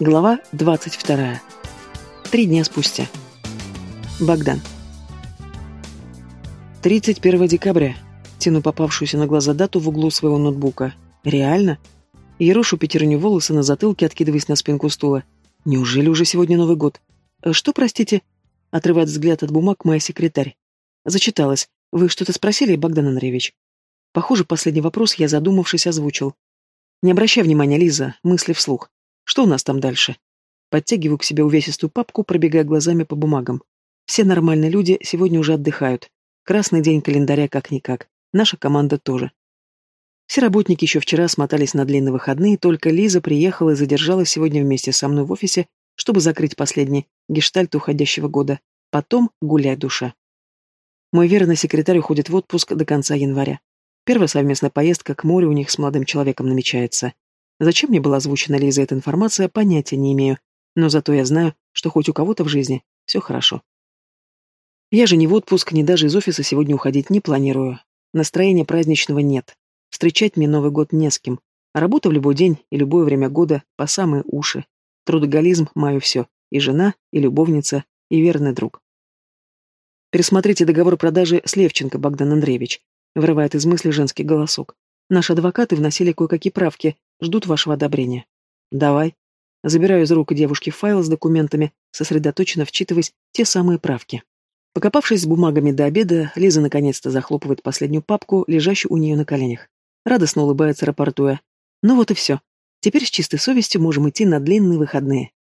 Глава 22. Три дня спустя. Богдан. 31 декабря. Тяну попавшуюся на глаза дату в углу своего ноутбука. Реально? Ерошу пятерню волосы на затылке, откидываясь на спинку стула. Неужели уже сегодня Новый год? «Э, что, простите? Отрывает взгляд от бумаг моя секретарь. Зачиталась. Вы что-то спросили, Богдан Андреевич? Похоже, последний вопрос я, задумавшись, озвучил. Не обращай внимания, Лиза, мысли вслух. Что у нас там дальше? Подтягиваю к себе увесистую папку, пробегая глазами по бумагам. Все нормальные люди сегодня уже отдыхают. Красный день календаря как-никак. Наша команда тоже. Все работники еще вчера смотались на длинные выходные, только Лиза приехала и задержалась сегодня вместе со мной в офисе, чтобы закрыть последний гештальт уходящего года. Потом гуляй душа. Мой верный секретарь уходит в отпуск до конца января. Первая совместная поездка к морю у них с молодым человеком намечается. Зачем мне была озвучена Лиза эта информация, понятия не имею, но зато я знаю, что хоть у кого-то в жизни все хорошо. Я же ни в отпуск, ни даже из офиса сегодня уходить не планирую. Настроения праздничного нет. Встречать мне Новый год не с кем. Работа в любой день и любое время года по самые уши. Трудоголизм — мое все. И жена, и любовница, и верный друг. Пересмотрите договор продажи с Левченко, Богдан Андреевич. Вырывает из мысли женский голосок. Наши адвокаты вносили кое-какие правки, ждут вашего одобрения. Давай. Забираю из рук девушки файл с документами, сосредоточенно вчитываясь те самые правки. Покопавшись с бумагами до обеда, Лиза наконец-то захлопывает последнюю папку, лежащую у нее на коленях. Радостно улыбается, рапортуя. Ну вот и все. Теперь с чистой совестью можем идти на длинные выходные.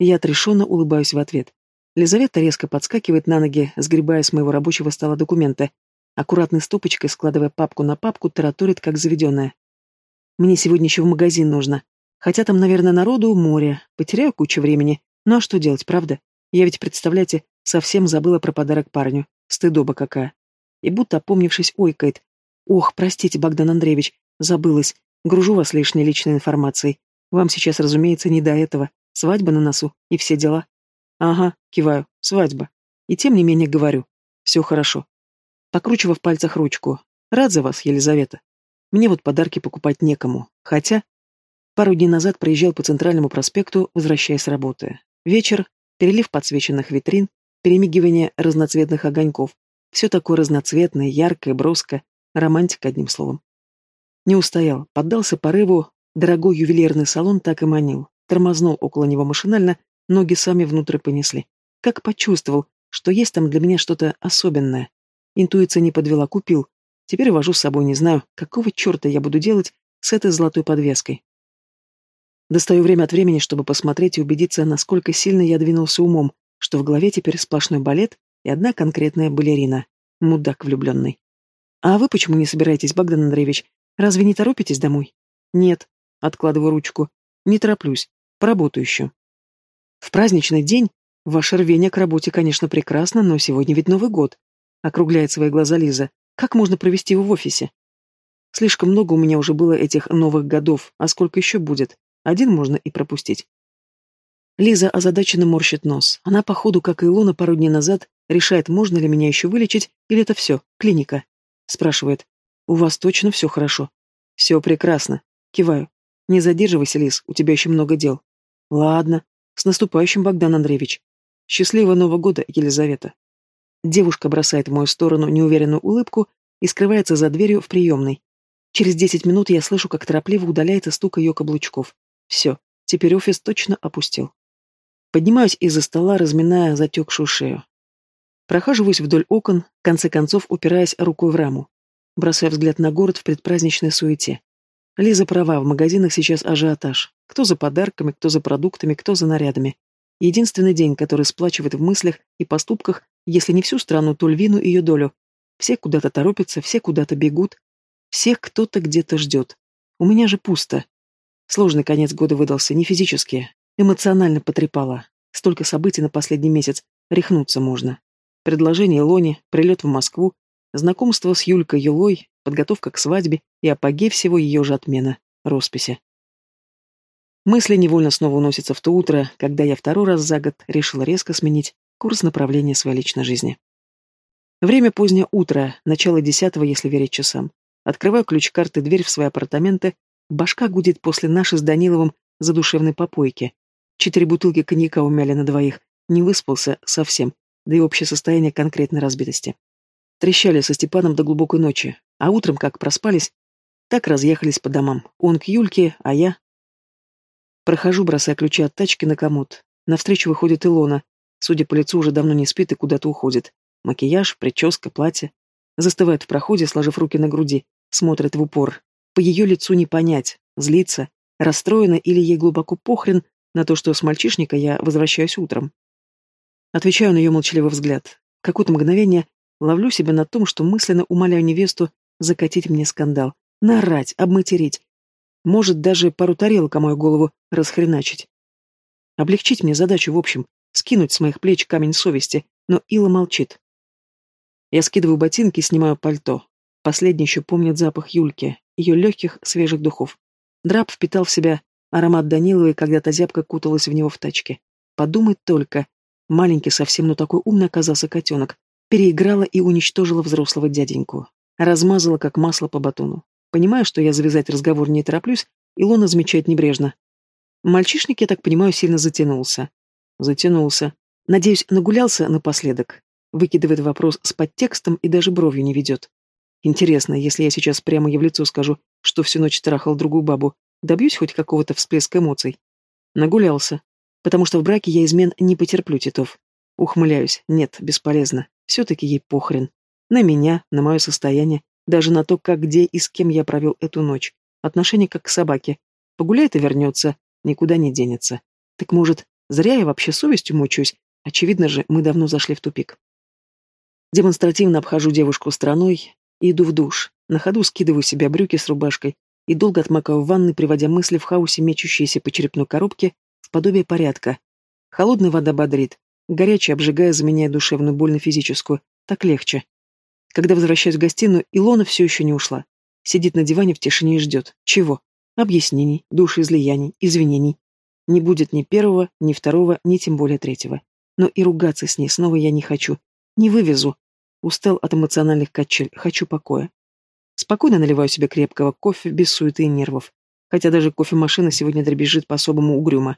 Я отрешенно улыбаюсь в ответ. Лизавета резко подскакивает на ноги, сгребая с моего рабочего стола документы, Аккуратной стопочкой, складывая папку на папку, тараторит, как заведенная. Мне сегодня еще в магазин нужно. Хотя там, наверное, народу море. Потеряю кучу времени. Ну а что делать, правда? Я ведь, представляете, совсем забыла про подарок парню. Стыдоба какая. И будто опомнившись, ойкает. Ох, простите, Богдан Андреевич, забылась. Гружу вас лишней личной информацией. Вам сейчас, разумеется, не до этого. Свадьба на носу и все дела. Ага, киваю, свадьба. И тем не менее говорю. Все хорошо покручивая в пальцах ручку. «Рад за вас, Елизавета. Мне вот подарки покупать некому. Хотя...» Пару дней назад проезжал по центральному проспекту, возвращаясь с работы. Вечер, перелив подсвеченных витрин, перемигивание разноцветных огоньков. Все такое разноцветное, яркое, броское, романтика, одним словом. Не устоял, поддался порыву, дорогой ювелирный салон так и манил. Тормознул около него машинально, ноги сами внутрь понесли. Как почувствовал, что есть там для меня что-то особенное, Интуиция не подвела, купил. Теперь вожу с собой, не знаю, какого черта я буду делать с этой золотой подвеской. Достаю время от времени, чтобы посмотреть и убедиться, насколько сильно я двинулся умом, что в голове теперь сплошной балет и одна конкретная балерина. Мудак влюбленный. А вы почему не собираетесь, Богдан Андреевич? Разве не торопитесь домой? Нет. Откладываю ручку. Не тороплюсь. Поработаю еще. В праздничный день ваше рвение к работе, конечно, прекрасно, но сегодня ведь Новый год. Округляет свои глаза Лиза. Как можно провести его в офисе? Слишком много у меня уже было этих новых годов, а сколько еще будет? Один можно и пропустить. Лиза озадаченно морщит нос. Она, походу, как и Илона пару дней назад, решает, можно ли меня еще вылечить, или это все, клиника. Спрашивает. У вас точно все хорошо? Все прекрасно. Киваю. Не задерживайся, Лиз, у тебя еще много дел. Ладно. С наступающим, Богдан Андреевич. Счастливого Нового года, Елизавета. Девушка бросает в мою сторону неуверенную улыбку и скрывается за дверью в приемной. Через десять минут я слышу, как торопливо удаляется стук ее каблучков. Все, теперь офис точно опустил. Поднимаюсь из-за стола, разминая затекшую шею. Прохаживаюсь вдоль окон, в конце концов упираясь рукой в раму. Бросаю взгляд на город в предпраздничной суете. Лиза права, в магазинах сейчас ажиотаж. Кто за подарками, кто за продуктами, кто за нарядами. Единственный день, который сплачивает в мыслях и поступках, если не всю страну, то львину ее долю. Все куда-то торопятся, все куда-то бегут. Всех кто-то где-то ждет. У меня же пусто. Сложный конец года выдался, не физически. Эмоционально потрепало. Столько событий на последний месяц. Рехнуться можно. Предложение Лони, прилет в Москву, знакомство с Юлькой Юлой, подготовка к свадьбе и апогей всего ее же отмена. Росписи. Мысли невольно снова уносятся в то утро, когда я второй раз за год решила резко сменить курс направления своей личной жизни. Время позднее утро, начало десятого, если верить часам. Открываю ключ-карты дверь в свои апартаменты, башка гудит после нашей с Даниловым задушевной попойки. Четыре бутылки коньяка умяли на двоих. Не выспался совсем, да и общее состояние конкретной разбитости. Трещали со Степаном до глубокой ночи, а утром, как проспались, так разъехались по домам. Он к Юльке, а я... Прохожу, бросая ключи от тачки на комод. Навстречу выходит Илона. Судя по лицу, уже давно не спит и куда-то уходит. Макияж, прическа, платье. Застывает в проходе, сложив руки на груди. Смотрит в упор. По ее лицу не понять, злится, расстроена или ей глубоко похрен на то, что с мальчишника я возвращаюсь утром. Отвечаю на ее молчаливый взгляд. Какое-то мгновение ловлю себя на том, что мысленно умоляю невесту закатить мне скандал, нарать, обматерить. Может, даже пару тарелок о мою голову расхреначить. Облегчить мне задачу, в общем, скинуть с моих плеч камень совести, но Ила молчит. Я скидываю ботинки, снимаю пальто. Последний еще помнит запах Юльки, ее легких, свежих духов. Драп впитал в себя аромат Даниловой, когда-то зябко куталась в него в тачке. Подумать только, Маленький совсем, но такой умный оказался котенок. Переиграла и уничтожила взрослого дяденьку. Размазала, как масло по батону. Понимая, что я завязать разговор не тороплюсь, Илона замечает небрежно. Мальчишник, я так понимаю, сильно затянулся. Затянулся. Надеюсь, нагулялся напоследок. Выкидывает вопрос с подтекстом и даже бровью не ведет. Интересно, если я сейчас прямо ей в лицо скажу, что всю ночь трахал другую бабу, добьюсь хоть какого-то всплеска эмоций? Нагулялся потому что в браке я измен не потерплю, Титов. Ухмыляюсь. Нет, бесполезно. Все-таки ей похрен. На меня, на мое состояние, даже на то, как, где и с кем я провел эту ночь. Отношение как к собаке. Погуляет и вернется, никуда не денется. Так может, зря я вообще совестью мучаюсь? Очевидно же, мы давно зашли в тупик. Демонстративно обхожу девушку стороной и иду в душ. На ходу скидываю себе брюки с рубашкой и долго отмокаю в ванной, приводя мысли в хаосе, мечущиеся по черепной коробке, подобие порядка. Холодная вода бодрит, горячая, обжигая, заменяя душевную боль на физическую. Так легче. Когда возвращаюсь в гостиную, Илона все еще не ушла. Сидит на диване в тишине и ждет. Чего? Объяснений, душеизлияний, извинений. Не будет ни первого, ни второго, ни тем более третьего. Но и ругаться с ней снова я не хочу. Не вывезу. Устал от эмоциональных качель, хочу покоя. Спокойно наливаю себе крепкого кофе, без суеты и нервов. Хотя даже кофемашина сегодня дребезжит по-особому угрюмо.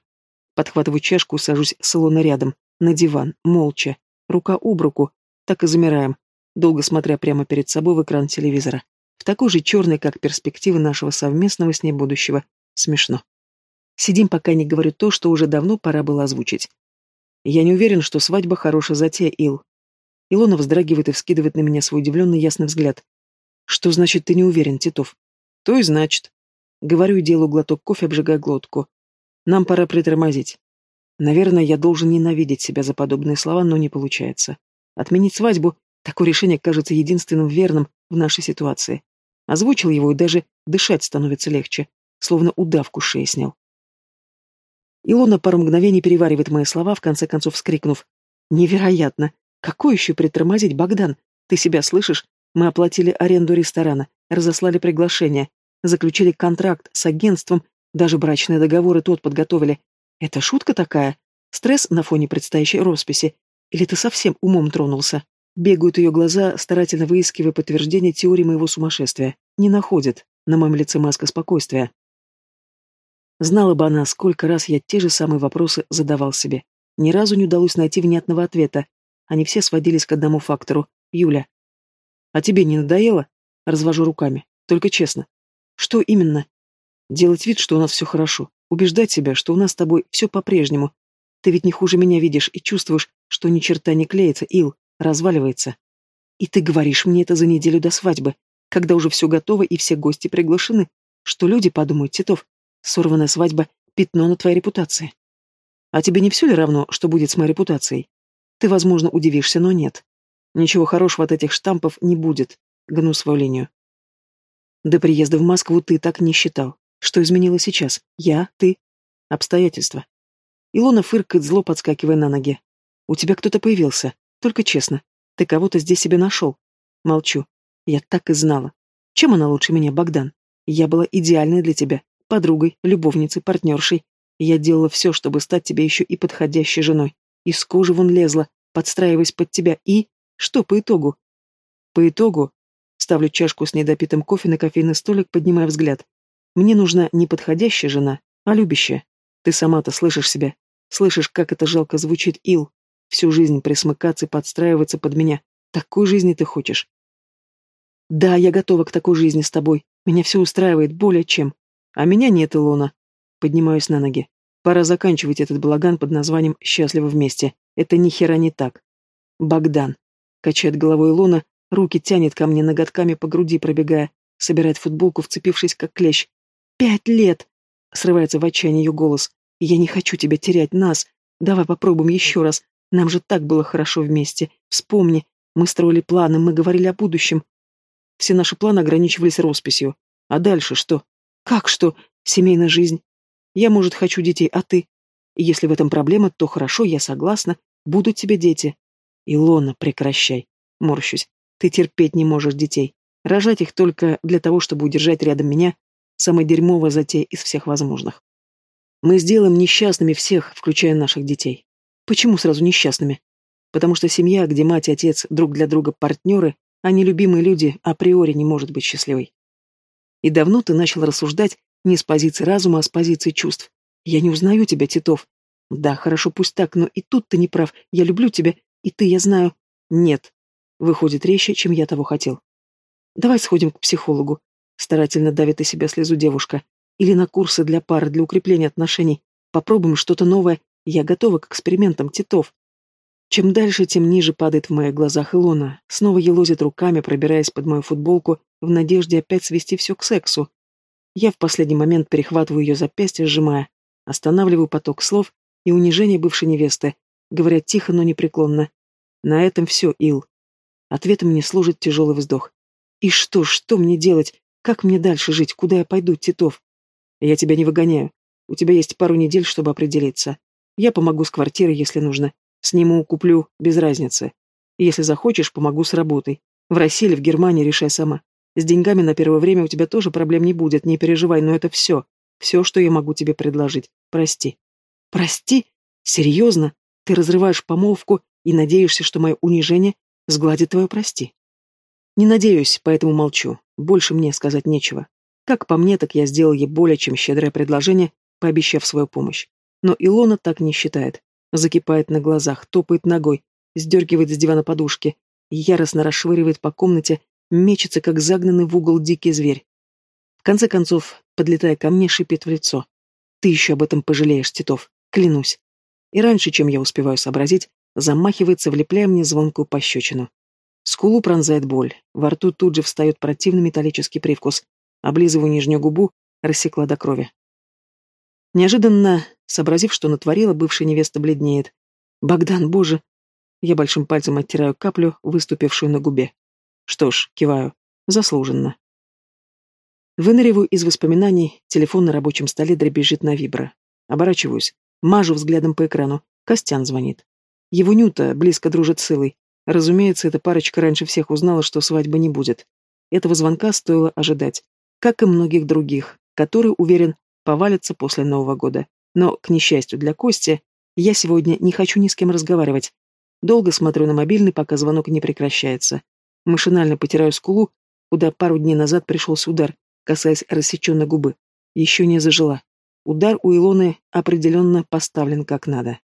Подхватываю чашку, сажусь салона рядом, на диван, молча, рука об руку, так и замираем, долго смотря прямо перед собой в экран телевизора. В такой же черный, как перспектива нашего совместного с ней будущего. Смешно. Сидим, пока не говорю то, что уже давно пора было озвучить. Я не уверен, что свадьба хорошая затея, Ил. Илона вздрагивает и вскидывает на меня свой удивленный ясный взгляд. Что значит ты не уверен, Титов? То и значит. Говорю и делаю глоток кофе, обжигая глотку. Нам пора притормозить. Наверное, я должен ненавидеть себя за подобные слова, но не получается. Отменить свадьбу — такое решение кажется единственным верным в нашей ситуации. Озвучил его, и даже дышать становится легче, словно удавку шеи снял. Илона пару мгновений переваривает мои слова, в конце концов вскрикнув. «Невероятно! Какой еще притормозить, Богдан? Ты себя слышишь? Мы оплатили аренду ресторана, разослали приглашение, заключили контракт с агентством даже брачные договоры тот подготовили. Это шутка такая? Стресс на фоне предстоящей росписи? Или ты совсем умом тронулся? Бегают ее глаза, старательно выискивая подтверждение теории моего сумасшествия. Не находят. На моем лице маска спокойствия. Знала бы она, сколько раз я те же самые вопросы задавал себе. Ни разу не удалось найти внятного ответа. Они все сводились к одному фактору. Юля. А тебе не надоело? Развожу руками. Только честно. Что именно? Делать вид, что у нас все хорошо. Убеждать себя, что у нас с тобой все по-прежнему. Ты ведь не хуже меня видишь и чувствуешь, что ни черта не клеится, Ил, разваливается. И ты говоришь мне это за неделю до свадьбы, когда уже все готово и все гости приглашены. Что люди подумают, Титов? Сорванная свадьба — пятно на твоей репутации. А тебе не все ли равно, что будет с моей репутацией? Ты, возможно, удивишься, но нет. Ничего хорошего от этих штампов не будет. Гну свою линию. До приезда в Москву ты так не считал. Что изменилось сейчас? Я? Ты? Обстоятельства. Илона фыркает зло, подскакивая на ноги. У тебя кто-то появился. Только честно. Ты кого-то здесь себе нашел. Молчу. Я так и знала. Чем она лучше меня, Богдан? Я была идеальной для тебя. Подругой, любовницей, партнершей. Я делала все, чтобы стать тебе еще и подходящей женой. Из кожи вон лезла, подстраиваясь под тебя. И... Что по итогу? По итогу... Ставлю чашку с недопитым кофе на кофейный столик, поднимая взгляд. Мне нужна не подходящая жена, а любящая. Ты сама-то слышишь себя. Слышишь, как это жалко звучит, Ил? Всю жизнь присмыкаться и подстраиваться под меня. Такой жизни ты хочешь? Да, я готова к такой жизни с тобой. Меня все устраивает более чем. А меня нет, Илона. Поднимаюсь на ноги. Пора заканчивать этот балаган под названием «Счастливы вместе». Это ни хера не так. Богдан. Качает головой Илона, руки тянет ко мне ноготками по груди пробегая, собирает футболку, вцепившись как клещ. «Пять лет!» — срывается в отчаянии ее голос. «Я не хочу тебя терять, нас. Давай попробуем еще раз. Нам же так было хорошо вместе. Вспомни. Мы строили планы, мы говорили о будущем. Все наши планы ограничивались росписью. А дальше что? Как что? Семейная жизнь. Я, может, хочу детей, а ты? Если в этом проблема, то хорошо, я согласна. Будут тебе дети. Илона, прекращай. Морщусь. Ты терпеть не можешь детей. Рожать их только для того, чтобы удержать рядом меня, самая дерьмовая затея из всех возможных. Мы сделаем несчастными всех, включая наших детей. Почему сразу несчастными? Потому что семья, где мать и отец друг для друга партнеры, а не любимые люди, априори не может быть счастливой. И давно ты начал рассуждать не с позиции разума, а с позиции чувств. Я не узнаю тебя, Титов. Да, хорошо, пусть так, но и тут ты не прав. Я люблю тебя, и ты, я знаю. Нет. Выходит резче, чем я того хотел. Давай сходим к психологу. Старательно давит из себя слезу девушка. Или на курсы для пары, для укрепления отношений. Попробуем что-то новое. Я готова к экспериментам, Титов. Чем дальше, тем ниже падает в моих глазах Илона, снова елозит руками, пробираясь под мою футболку, в надежде опять свести все к сексу. Я в последний момент перехватываю ее запястье, сжимая, останавливаю поток слов и унижение бывшей невесты, говоря тихо, но непреклонно. На этом все, Ил. Ответом мне служит тяжелый вздох. И что, что мне делать? Как мне дальше жить? Куда я пойду, Титов? Я тебя не выгоняю. У тебя есть пару недель, чтобы определиться. Я помогу с квартирой, если нужно. Сниму, куплю, без разницы. Если захочешь, помогу с работой. В России или в Германии решай сама. С деньгами на первое время у тебя тоже проблем не будет, не переживай, но это все. Все, что я могу тебе предложить. Прости. Прости? Серьезно? Ты разрываешь помолвку и надеешься, что мое унижение сгладит твое прости? Не надеюсь, поэтому молчу. Больше мне сказать нечего. Как по мне, так я сделал ей более чем щедрое предложение, пообещав свою помощь. Но Илона так не считает закипает на глазах, топает ногой, сдергивает с дивана подушки, яростно расшвыривает по комнате, мечется, как загнанный в угол дикий зверь. В конце концов, подлетая ко мне, шипит в лицо. «Ты еще об этом пожалеешь, Титов, клянусь». И раньше, чем я успеваю сообразить, замахивается, влепляя мне звонкую пощечину. Скулу пронзает боль, во рту тут же встает противный металлический привкус, облизываю нижнюю губу, рассекла до крови. Неожиданно, сообразив, что натворила, бывшая невеста бледнеет. «Богдан, боже!» Я большим пальцем оттираю каплю, выступившую на губе. Что ж, киваю. Заслуженно. Выныриваю из воспоминаний, телефон на рабочем столе дребезжит на вибро. Оборачиваюсь, мажу взглядом по экрану. Костян звонит. Его Нюта близко дружит с Илой. Разумеется, эта парочка раньше всех узнала, что свадьбы не будет. Этого звонка стоило ожидать, как и многих других, которые, уверен, повалится после Нового года. Но, к несчастью для Кости, я сегодня не хочу ни с кем разговаривать. Долго смотрю на мобильный, пока звонок не прекращается. Машинально потираю скулу, куда пару дней назад пришелся удар, касаясь рассеченной губы. Еще не зажила. Удар у Илоны определенно поставлен как надо.